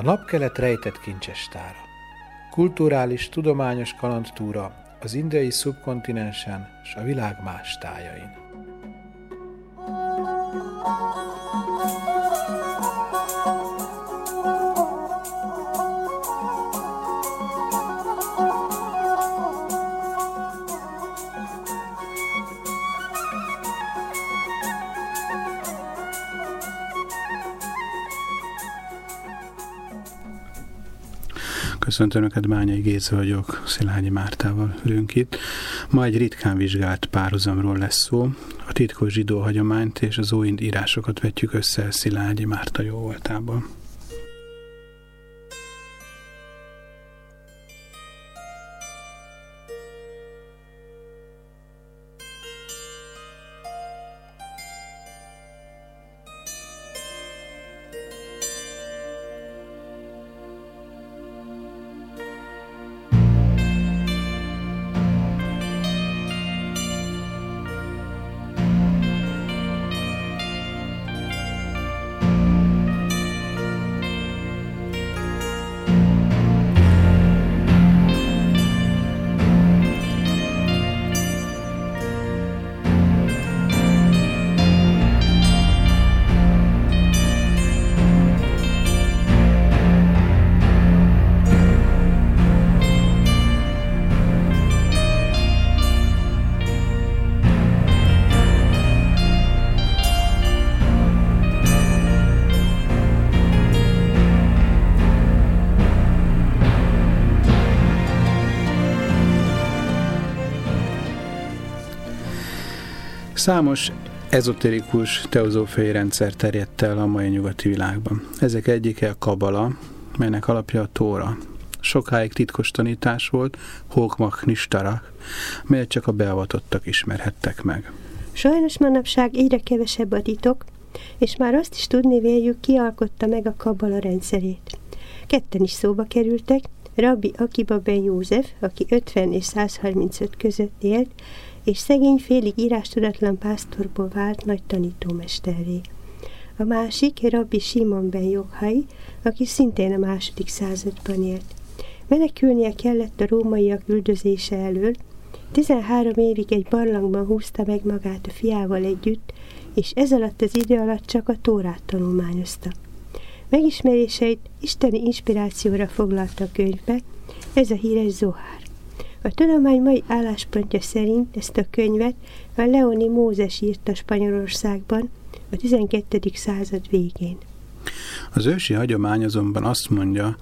A napkelet rejtett kincsestára. Kulturális, tudományos kalandtúra az indiai szubkontinensen és a világ más tájain. Köszöntöm Önöket, Bányai Géza vagyok, Szilágyi Mártával ülünk itt. Ma egy ritkán vizsgált párhuzamról lesz szó. A titkos zsidó hagyományt és az óind írásokat vetjük össze Szilágyi Márta jó voltában. Számos ezotérikus teozófiai rendszer terjedt el a mai nyugati világban. Ezek egyike a Kabala, melynek alapja a Tóra. Sokáig titkos tanítás volt, Hókmak Nistara, melyet csak a beavatottak ismerhettek meg. Sajnos manapság egyre kevesebb a titok, és már azt is tudni véljük, ki alkotta meg a Kabala rendszerét. Ketten is szóba kerültek, Rabbi Akiba ben József, aki 50 és 135 között élt, és szegény félig írástudatlan pásztorból vált nagy tanítómesterré. A másik Rabbi Simon ben Joghai, aki szintén a második században élt. Menekülnie kellett a rómaiak üldözése elől, 13 évig egy barlangban húzta meg magát a fiával együtt, és ez alatt az idő alatt csak a Tórát tanulmányozta. Megismeréseit isteni inspirációra foglalta a könyvbe, ez a híres Zohár. A tudomány mai álláspontja szerint ezt a könyvet a Leoni Mózes írta Spanyolországban a 12. század végén. Az ősi hagyomány azonban azt mondja,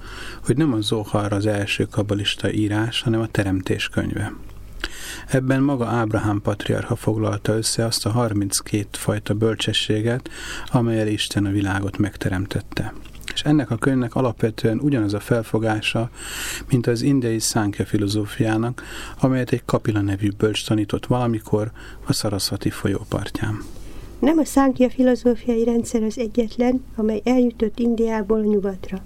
hogy nem a Zohar az első kabalista írás, hanem a teremtés könyve. Ebben maga Ábrahám patriarcha foglalta össze azt a 32 fajta bölcsességet, amelyel Isten a világot megteremtette és ennek a könyvnek alapvetően ugyanaz a felfogása, mint az indiai szánkja filozófiának, amelyet egy Kapila nevű bölcs tanított valamikor a Sarasvati folyópartján. Nem a szánkja filozófiai rendszer az egyetlen, amely eljutott Indiából nyugatra.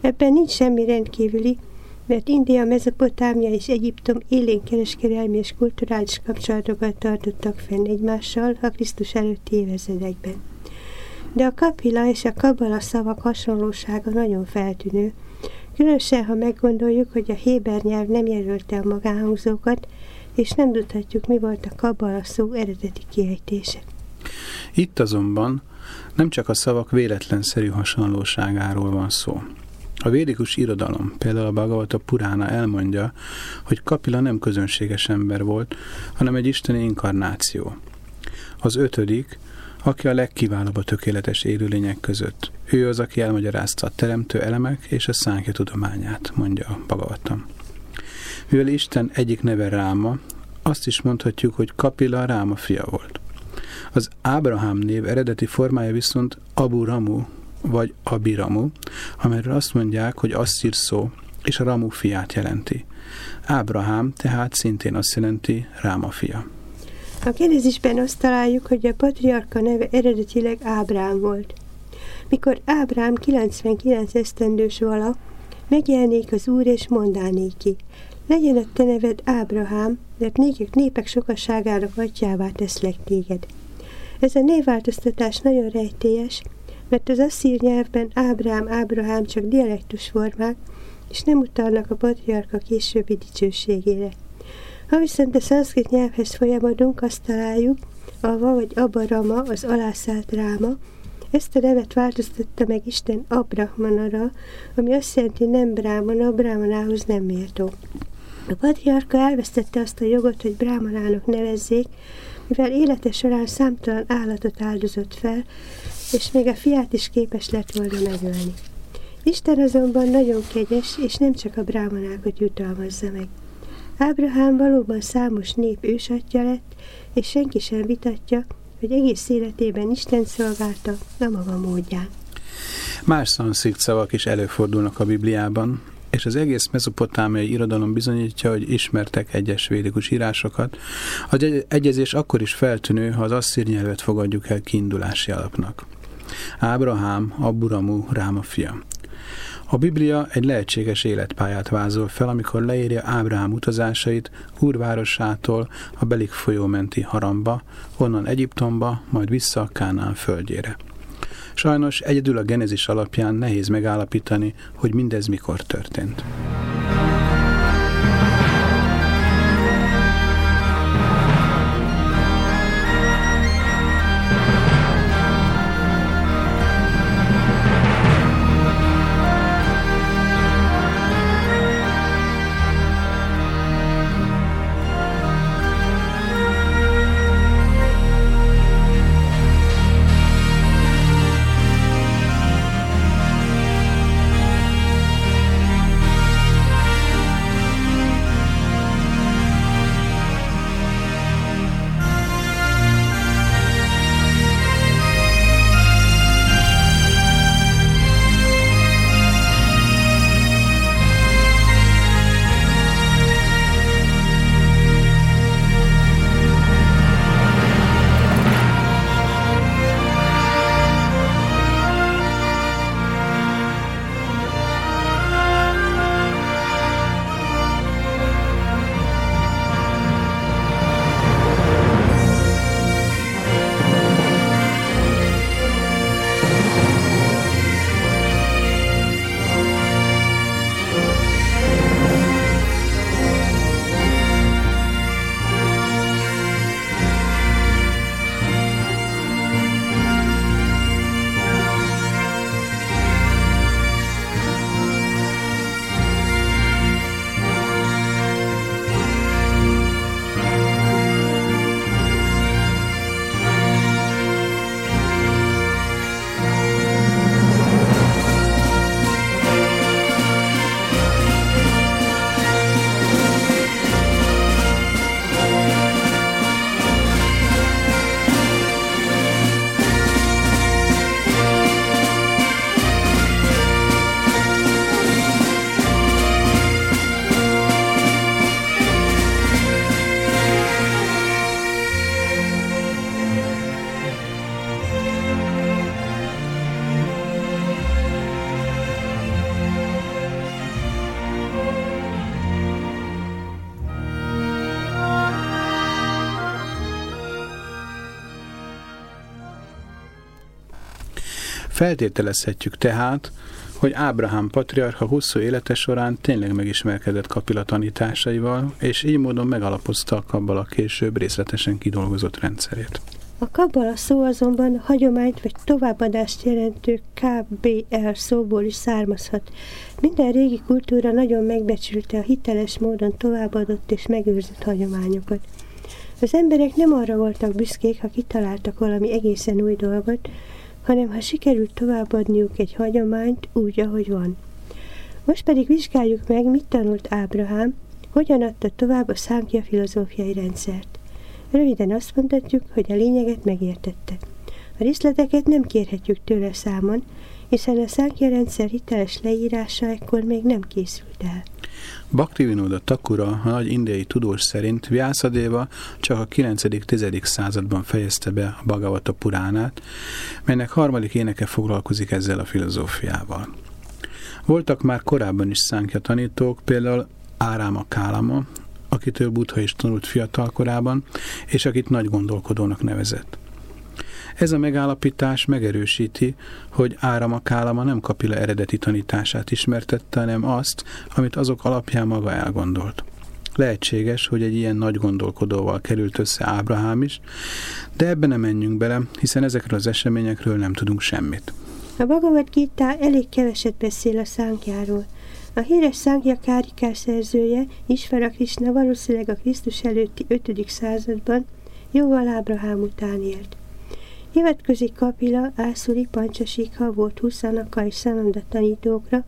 Ebben nincs semmi rendkívüli, mert India, Mezopotámia és Egyiptom élén kereskedelmi és kulturális kapcsolatokat tartottak fenn egymással a Krisztus előtti évezredekben de a kapila és a kabala szavak hasonlósága nagyon feltűnő, különösen, ha meggondoljuk, hogy a héber nyelv nem jelölte a magánhangzókat, és nem tudhatjuk, mi volt a kabala szó eredeti kiejtése. Itt azonban nem csak a szavak véletlenszerű hasonlóságáról van szó. A védikus irodalom, például a Bhagavata Purána elmondja, hogy Kapila nem közönséges ember volt, hanem egy isteni inkarnáció. Az ötödik, aki a legkiválóbb a tökéletes élőlények között. Ő az, aki elmagyarázta a teremtő elemek és a szánkja tudományát, mondja a Bhagavatam. Mivel Isten egyik neve Ráma, azt is mondhatjuk, hogy Kapila Ráma fia volt. Az Ábrahám név eredeti formája viszont Abu Ramu, vagy Abiramu, amelyről azt mondják, hogy asszír szó, és a Ramu fiát jelenti. Ábrahám tehát szintén azt jelenti Ráma fia. A kérdésben azt találjuk, hogy a patriarka neve eredetileg Ábrám volt. Mikor Ábrám 99 esztendős vala, megjelenik az Úr és mondánéki. Legyen a te neved Ábrahám, mert népek, népek sokasságának atyává teszlek téged. Ez a névváltoztatás nagyon rejtélyes, mert az asszír nyelvben Ábrám, Ábrahám csak dialektus formák, és nem utalnak a patriarka későbbi dicsőségére. Ha viszont a szanszkrit nyelvhez folyamodunk, azt találjuk, Ava vagy Abarama, az alászállt ráma, ezt a nevet változtatta meg Isten Abrahmanara, ami azt jelenti nem Brahmana, Brahmanához nem méltó. A patriarka elvesztette azt a jogot, hogy Brahmanának nevezzék, mivel élete során számtalan állatot áldozott fel, és még a fiát is képes lett volna megölni. Isten azonban nagyon kegyes, és nem csak a brámanákat jutalmazza meg. Ábrahám valóban számos nép ősatja lett, és senki sem vitatja, hogy egész életében Isten szolgálta a maga módján. Más szanszírt szavak is előfordulnak a Bibliában, és az egész mezopotámiai irodalom bizonyítja, hogy ismertek egyes védikus írásokat. Az egyezés akkor is feltűnő, ha az asszír nyelvet fogadjuk el kiindulási alapnak. Ábrahám, Aburamu, Ráma fia. A Biblia egy lehetséges életpályát vázol fel, amikor leírja Ábrahám utazásait úrvárosától a Belik folyó menti haramba, onnan Egyiptomba, majd vissza a Kánán földjére. Sajnos egyedül a genezis alapján nehéz megállapítani, hogy mindez mikor történt. Feltételezhetjük tehát, hogy Ábrahám patriarcha hosszú élete során tényleg megismerkedett Kapila tanításaival, és így módon megalapozta a Kabbala később részletesen kidolgozott rendszerét. A Kabbala szó azonban hagyományt vagy továbbadást jelentő KBL szóból is származhat. Minden régi kultúra nagyon megbecsülte a hiteles módon továbbadott és megőrzött hagyományokat. Az emberek nem arra voltak büszkék, ha kitaláltak valami egészen új dolgot, hanem ha sikerült továbbadniuk egy hagyományt úgy, ahogy van. Most pedig vizsgáljuk meg, mit tanult Ábrahám, hogyan adta tovább a szánkja filozófiai rendszert. Röviden azt mondhatjuk, hogy a lényeget megértette. A részleteket nem kérhetjük tőle számon, hiszen a szánkja rendszer hiteles leírása ekkor még nem készült el. Bhaktivinoda Takura, a nagy indiai tudós szerint Vyászadéva csak a 9.-10. században fejezte be a Bhagavata Puránát, melynek harmadik éneke foglalkozik ezzel a filozófiával. Voltak már korábban is szánkja tanítók, például Áráma Kálama, akitől Buddha is tanult fiatal és akit nagy gondolkodónak nevezett. Ez a megállapítás megerősíti, hogy Árama Kálama nem Kapila eredeti tanítását ismertette, hanem azt, amit azok alapján maga elgondolt. Lehetséges, hogy egy ilyen nagy gondolkodóval került össze Ábrahám is, de ebbe nem menjünk bele, hiszen ezekről az eseményekről nem tudunk semmit. A Bhagavad Gita elég keveset beszél a szánkjáról. A híres szánkja kárikás szerzője, Isvara Krishna valószínűleg a Krisztus előtti 5. században jóval Ábrahám után élt. Hivatkozik Kapila, Ászuri, Pancsasikha volt Huszanaka és Szananda tanítókra,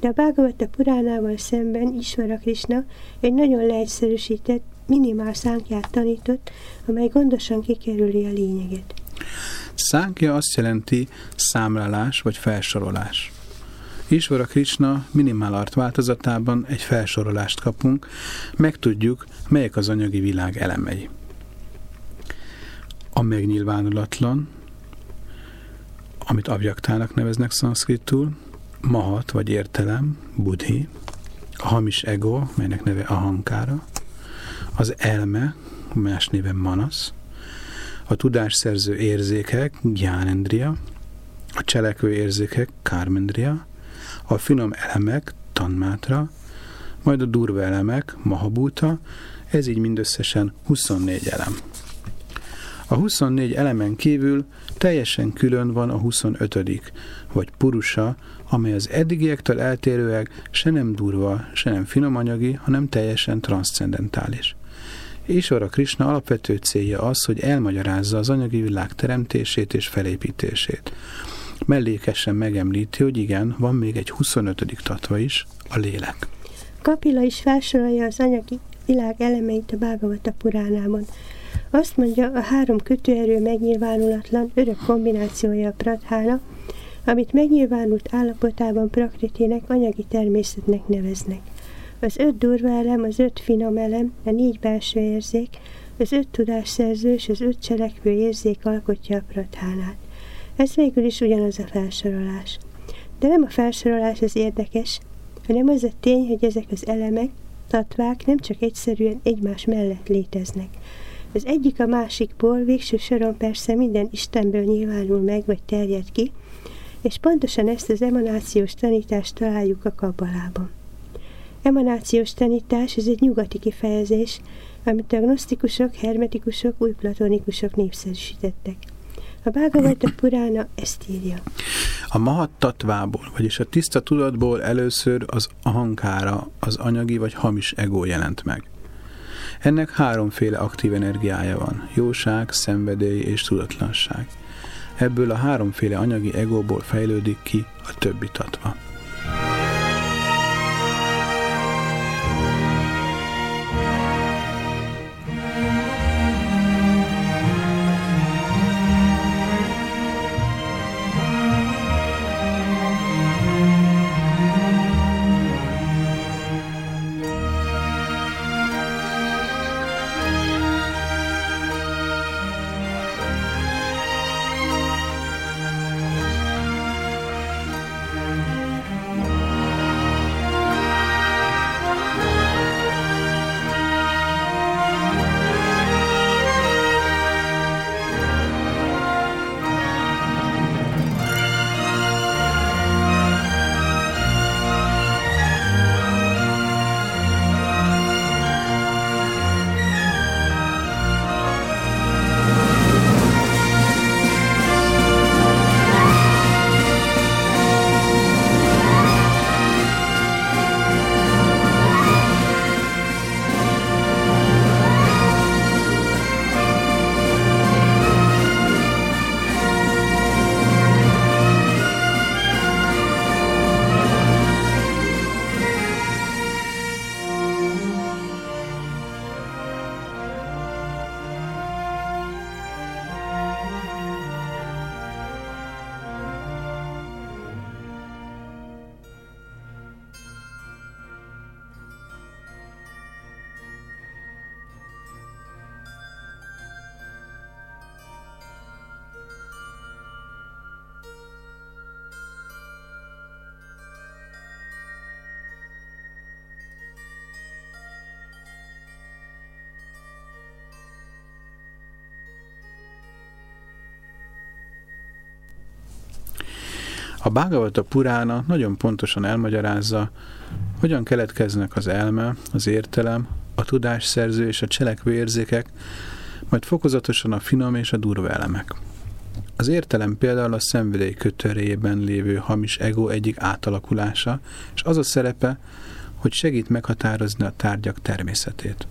de a Bhagavata Puránával szemben Isvara Krishna egy nagyon leegyszerűsített, minimál szánkját tanított, amely gondosan kikerüli a lényeget. Szánkja azt jelenti számlálás vagy felsorolás. Isvara Krishna minimál art változatában egy felsorolást kapunk, megtudjuk, melyek az anyagi világ elemei. A megnyilvánulatlan, amit abjaktának neveznek szanszkritul, mahat vagy értelem, budhi, a hamis ego, melynek neve ahankára, az elme, más néven manasz, a tudásszerző érzékek, gyánendria, a cselekvő érzékek, kármendria, a finom elemek, tanmátra, majd a durva elemek, mahabúta, ez így mindösszesen 24 elem. A 24 elemen kívül teljesen külön van a 25 vagy purusa, amely az eddigiektől eltérőek se nem durva, se nem finomanyagi, hanem teljesen transzcendentális. Isvara Krishna alapvető célja az, hogy elmagyarázza az anyagi világ teremtését és felépítését. Mellékesen megemlíti, hogy igen, van még egy 25. tatva is, a lélek. Kapila is felsorolja az anyagi világ elemeit a Bhagavata Puránában. Azt mondja, a három kötőerő megnyilvánulatlan örök kombinációja a pradhána, amit megnyilvánult állapotában prakritének anyagi természetnek neveznek. Az öt durva elem, az öt finom elem, a négy belső érzék, az öt tudásszerző és az öt cselekvő érzék alkotja a prathánát. Ez végül is ugyanaz a felsorolás. De nem a felsorolás az érdekes, hanem az a tény, hogy ezek az elemek, tatvák nem csak egyszerűen egymás mellett léteznek. Az egyik a másikból végső soron persze minden Istenből nyilvánul meg, vagy terjed ki, és pontosan ezt az emanációs tanítást találjuk a kabbalában. Emanációs tanítás ez egy nyugati kifejezés, amit a gnosztikusok, hermetikusok, újplatonikusok népszerűsítettek. A Bhagavata Purána ezt írja. A mahat tatvából, vagyis a tiszta tudatból először az ahankára, az anyagi vagy hamis ego jelent meg. Ennek háromféle aktív energiája van, jóság, szenvedély és tudatlanság. Ebből a háromféle anyagi egóból fejlődik ki a többi tatva. A Bhagavata Purána nagyon pontosan elmagyarázza, hogyan keletkeznek az elme, az értelem, a tudásszerző és a cselekvő érzékek, majd fokozatosan a finom és a durva elemek. Az értelem például a szenvedély kötörében lévő hamis ego egyik átalakulása, és az a szerepe, hogy segít meghatározni a tárgyak természetét.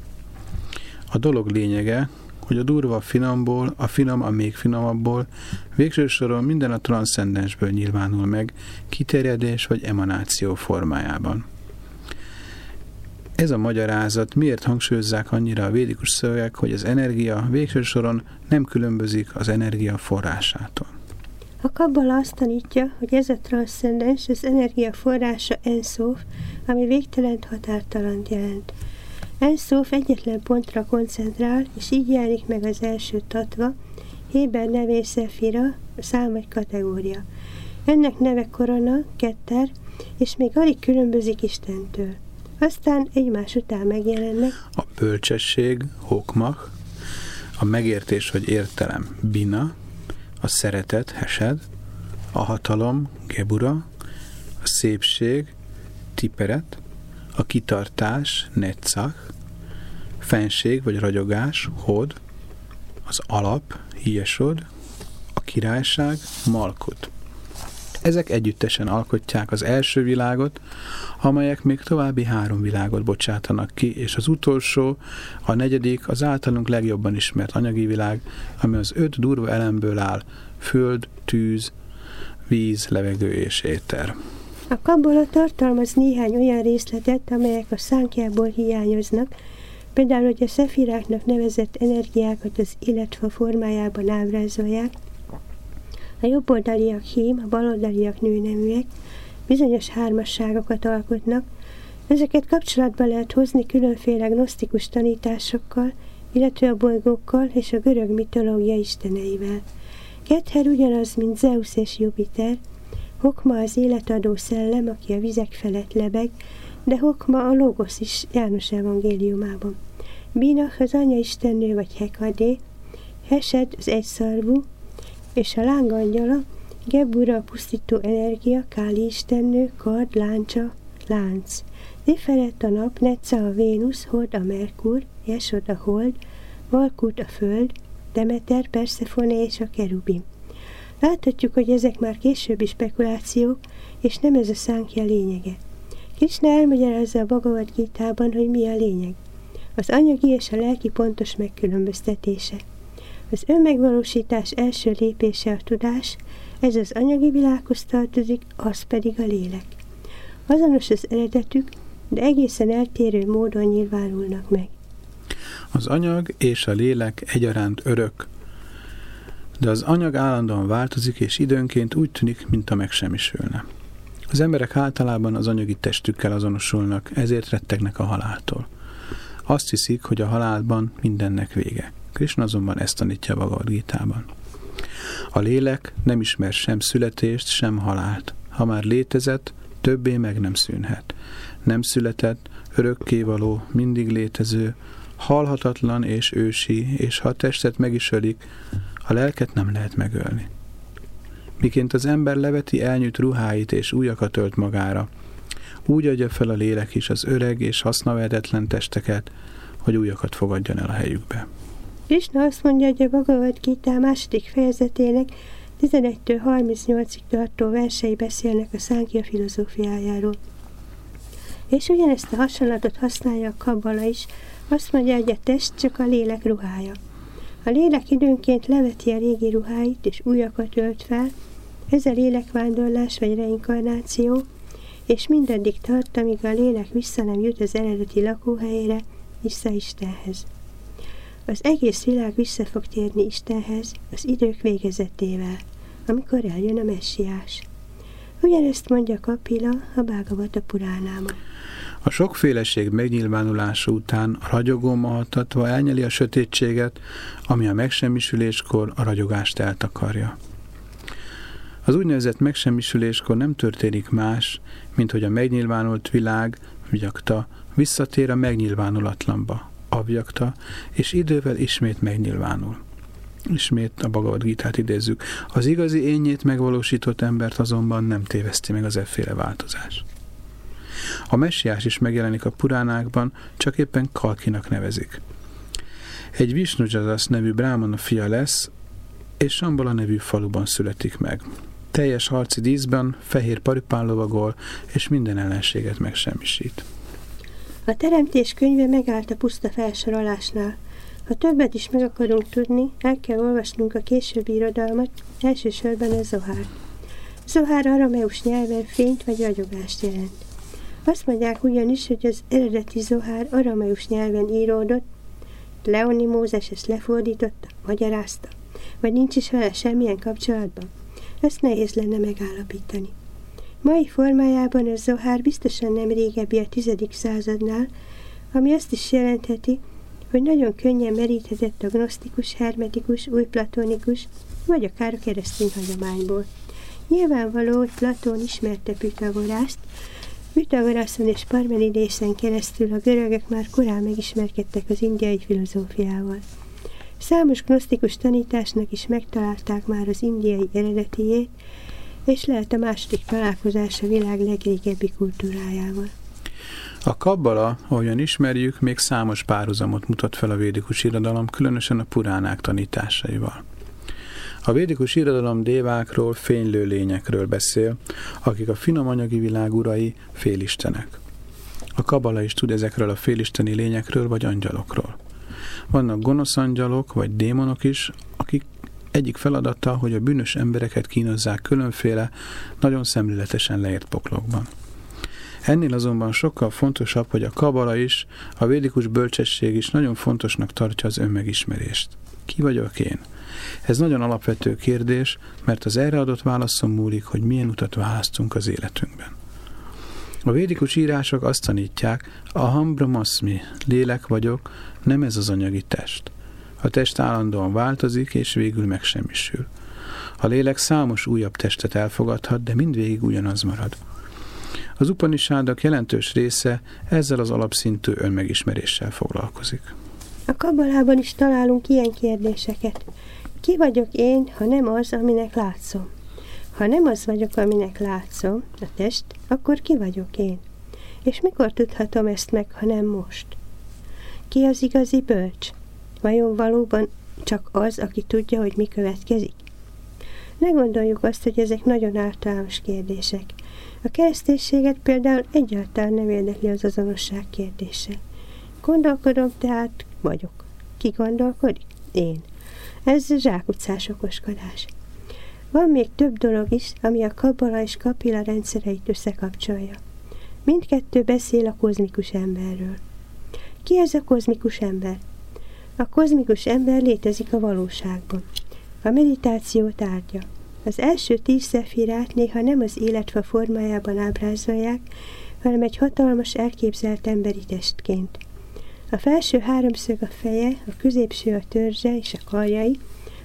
A dolog lényege, hogy a durva a finomból, a finom a még finomabbból, végső soron minden a transzcendensből nyilvánul meg, kiterjedés vagy emanáció formájában. Ez a magyarázat miért hangsúlyozzák annyira a védikus szövegek, hogy az energia végső soron nem különbözik az energia forrásától. A kabbala azt tanítja, hogy ez a transzcendens, az energia forrása enszóf, ami végtelen határtalant jelent. Enszóf egyetlen pontra koncentrál, és így jelenik meg az első tatva, Héber nevé Szefira, szám vagy kategória. Ennek neve korona, ketter, és még alig különbözik Istentől. Aztán egymás után megjelennek a bölcsesség, hokmach, a megértés vagy értelem, bina, a szeretet, hesed, a hatalom, gebura, a szépség, tiperet, a kitartás, netszach, fenség vagy ragyogás, hod, az alap, hiesod, a királyság, malkut. Ezek együttesen alkotják az első világot, amelyek még további három világot bocsátanak ki, és az utolsó, a negyedik, az általunk legjobban ismert anyagi világ, ami az öt durva elemből áll, föld, tűz, víz, levegő és éter. A kabola tartalmaz néhány olyan részletet, amelyek a szánkjából hiányoznak, például, hogy a szefiráknak nevezett energiákat az illetve formájában ábrázolják, a jobboldaliak hím, a baloldaliak nőneműek, bizonyos hármasságokat alkotnak, ezeket kapcsolatba lehet hozni különféle gnosztikus tanításokkal, illetve a bolygókkal és a görög mitológia isteneivel. Kether ugyanaz, mint Zeus és Jupiter, Hokma az életadó szellem, aki a vizek felett lebeg, de Hokma a Logos is János evangéliumában. Binach az anya istennő vagy Hekadé, Hesed az egyszarvú, és a lángangyala, Gebura a pusztító energia, Káli istennő, kard, láncsa, lánc. Ziferet a nap, Netza a Vénusz, Hord a Merkur, Jesod a hold, Valkut a föld, Demeter, Persefone és a kerubim. Láthatjuk, hogy ezek már későbbi spekulációk, és nem ez a szánkja lényege. Krishna elmagyarázza a Bhagavad Gita-ban, hogy mi a lényeg. Az anyagi és a lelki pontos megkülönböztetése. Az önmegvalósítás első lépése a tudás, ez az anyagi világhoz tartozik, az pedig a lélek. Azonos az eredetük, de egészen eltérő módon nyilvánulnak meg. Az anyag és a lélek egyaránt örök, de az anyag állandóan változik, és időnként úgy tűnik, mint a megsemmisülne. Az emberek általában az anyagi testükkel azonosulnak, ezért rettegnek a haláltól. Azt hiszik, hogy a halálban mindennek vége. Krishna azonban ezt tanítja a Gita-ban. A lélek nem ismer sem születést, sem halált. Ha már létezett, többé meg nem szűnhet. Nem született, örökkévaló, mindig létező, halhatatlan és ősi, és ha testet meg is ölik, a lelket nem lehet megölni. Miként az ember leveti elnyűjt ruháit és újakat ölt magára, úgy adja fel a lélek is az öreg és hasznavehetetlen testeket, hogy újakat fogadjon el a helyükbe. Krishna azt mondja, hogy a Bhagavad Gita második fejezetének 11-től 38-ig tartó versei beszélnek a szánkja filozófiájáról. És ugyanezt a hasonlatot használja a kabbala is, azt mondja, hogy a test csak a lélek ruhája. A lélek időnként leveti a régi ruháit és újakat ölt fel, ez a lélekvándorlás vagy reinkarnáció, és mindaddig tart, amíg a lélek vissza nem jut az eredeti lakóhelyére, vissza Istenhez. Az egész világ vissza fog térni Istenhez az idők végezetével, amikor eljön a messiás. Ugyanezt mondja Kapila a Bhagavata Puránában. A sokféleség megnyilvánulása után a ragyogó mahatatva elnyeli a sötétséget, ami a megsemmisüléskor a ragyogást eltakarja. Az úgynevezett megsemmisüléskor nem történik más, mint hogy a megnyilvánult világ, vigyakta, visszatér a megnyilvánulatlanba, abjakta, és idővel ismét megnyilvánul. Ismét a Bhagavad Gita-t idézzük. Az igazi énjét megvalósított embert azonban nem téveszti meg az efféle változás. A messiás is megjelenik a puránákban, csak éppen Kalkinak nevezik. Egy Visnujadas nevű brámana fia lesz, és Sambala nevű faluban születik meg. Teljes harci díszben, fehér paripán lovagol, és minden ellenséget megsemmisít. A teremtés könyve megállt a puszta felsorolásnál. Ha többet is meg akarunk tudni, el kell olvasnunk a későbbi irodalmat, elsősorban a Zohár. Zohár arameus nyelven fényt vagy ragyogást jelent. Azt mondják ugyanis, hogy az eredeti Zohár arameus nyelven íródott, Leoni Mózes ezt lefordította, magyarázta, vagy nincs is vele semmilyen kapcsolatban. Ezt nehéz lenne megállapítani. Mai formájában a Zohár biztosan nem régebbi a tizedik századnál, ami azt is jelentheti, hogy nagyon könnyen meríthetett a gnosztikus, hermetikus, újplatonikus, vagy akár a keresztény hagyományból. Nyilvánvaló, hogy Platón ismerte Pythagorászt, Pythagorászon és Parmenidészen keresztül a görögök már korán megismerkedtek az indiai filozófiával. Számos gnosztikus tanításnak is megtalálták már az indiai eredetiét, és lehet a második találkozás a világ legrégebbi kultúrájával. A kabbala, ahogyan ismerjük, még számos párhuzamot mutat fel a védikus irodalom, különösen a puránák tanításaival. A védikus irodalom dévákról, fénylő lényekről beszél, akik a finom anyagi világ urai, félistenek. A kabala is tud ezekről a félisteni lényekről vagy angyalokról. Vannak gonosz angyalok vagy démonok is, akik egyik feladata, hogy a bűnös embereket kínozzák különféle, nagyon szemléletesen leírt poklokban. Ennél azonban sokkal fontosabb, hogy a kabala is, a védikus bölcsesség is nagyon fontosnak tartja az önmegismerést. Ki vagyok én? Ez nagyon alapvető kérdés, mert az erre adott válaszom múlik, hogy milyen utat választunk az életünkben. A védikus írások azt tanítják, a hambrahmasmi, lélek vagyok, nem ez az anyagi test. A test állandóan változik, és végül megsemmisül. A lélek számos újabb testet elfogadhat, de mindvégig ugyanaz marad. Az upanisádok jelentős része ezzel az alapszintű önmegismeréssel foglalkozik. A kabalában is találunk ilyen kérdéseket. Ki vagyok én, ha nem az, aminek látszom? Ha nem az vagyok, aminek látszom, a test, akkor ki vagyok én? És mikor tudhatom ezt meg, ha nem most? Ki az igazi bölcs? Vajon valóban csak az, aki tudja, hogy mi következik? Ne gondoljuk azt, hogy ezek nagyon általános kérdések. A kereszténységet például egyáltalán nem érdekli az azonosság kérdése. Gondolkodom, tehát vagyok. Ki gondolkodik? Én. Ez zsákutcás okoskodás. Van még több dolog is, ami a kabbala és kapila rendszereit összekapcsolja. Mindkettő beszél a kozmikus emberről. Ki ez a kozmikus ember? A kozmikus ember létezik a valóságban. A meditáció tárgya. Az első tíz szefirát néha nem az életfa formájában ábrázolják, hanem egy hatalmas elképzelt emberi testként. A felső háromszög a feje, a középső a törzse és a karjai,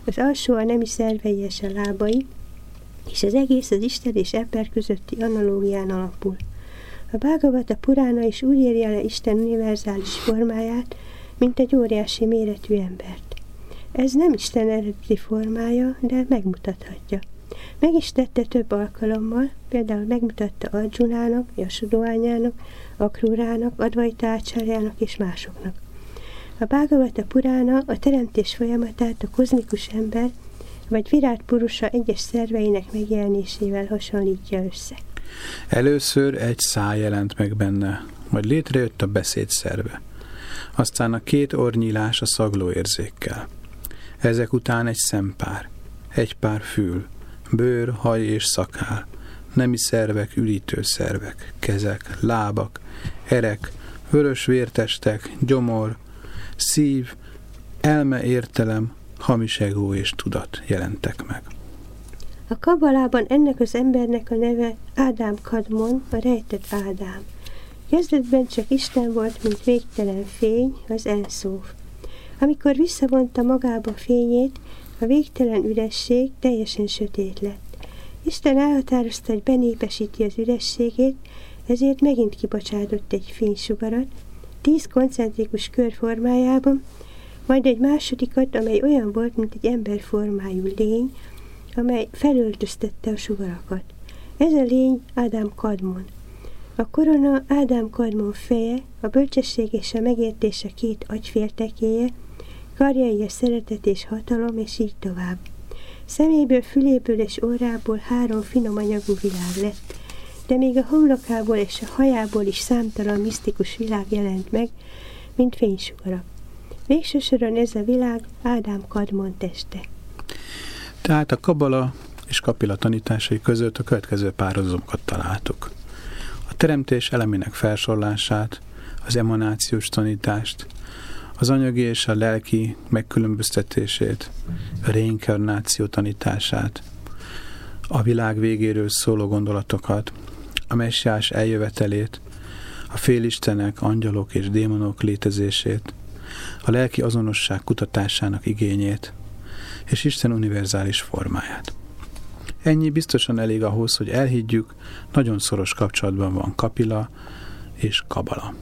az alsó a nemi szervei és a lábai, és az egész az Isten és ember közötti analógián alapul. A Bhagavata Purána is úgy írja le Isten univerzális formáját, mint egy óriási méretű embert. Ez nem Isten eredeti formája, de megmutathatja. Meg is tette több alkalommal, például megmutatta Arjunának, Jasudóányának, Akrúrának, Advajtácsárjának és másoknak. A Bhagavata Purána a teremtés folyamatát a kozmikus ember vagy Virát Purusa egyes szerveinek megjelenésével hasonlítja össze. Először egy száj jelent meg benne, majd létrejött a beszéd szerve. Aztán a két ornyílás a szaglóérzékkel. Ezek után egy szempár, egy pár fül, bőr, haj és szakál, nemi szervek, üdítő szervek, kezek, lábak, erek, vörös vértestek, gyomor, szív, elme értelem, hamis egó és tudat jelentek meg. A kabalában ennek az embernek a neve Ádám Kadmon, a rejtett Ádám. Kezdetben csak Isten volt, mint végtelen fény, az enszóf. Amikor visszavonta magába fényét, a végtelen üresség teljesen sötét lett. Isten elhatározta, hogy benépesíti az ürességét, ezért megint kibocsátott egy fénysugarat, tíz koncentrikus kör formájában, majd egy másodikat, amely olyan volt, mint egy emberformájú lény, amely felöltöztette a sugarakat. Ez a lény Ádám Kadmon. A korona Ádám Kadmon feje, a bölcsesség és a megértése két agyféltekéje, karjai a szeretet és hatalom, és így tovább. Szeméből, füléből és órából három finom anyagú világ lett, de még a homlokából és a hajából is számtalan misztikus világ jelent meg, mint fénysugarak. Végső soron ez a világ Ádám Kadmon teste. Tehát a kabala és kapila tanításai között a következő párhuzamokat találtuk. A teremtés elemének felsorlását, az emanációs tanítást, az anyagi és a lelki megkülönböztetését, a reinkarnáció tanítását, a világ végéről szóló gondolatokat, a messiás eljövetelét, a félistenek, angyalok és démonok létezését, a lelki azonosság kutatásának igényét, és Isten univerzális formáját. Ennyi biztosan elég ahhoz, hogy elhiggyük, nagyon szoros kapcsolatban van Kapila és Kabala.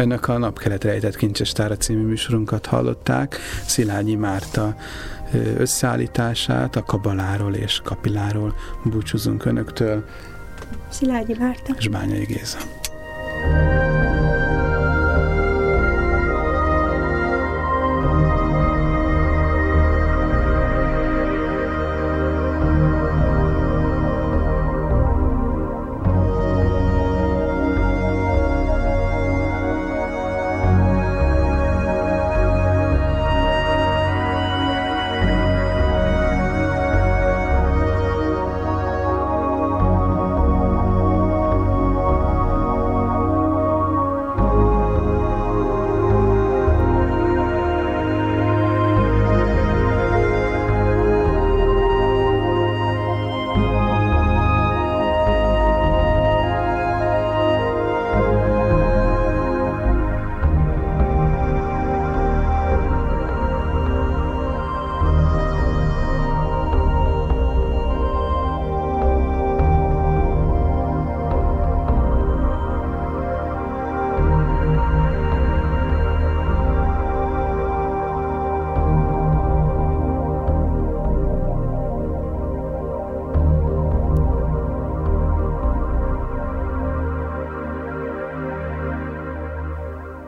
Önök a Napkelet rejtett kincsestára című műsorunkat hallották, Szilágyi Márta összeállítását, a kabaláról és kapiláról búcsúzunk Önöktől. Szilágyi Márta. És Bányai Géza.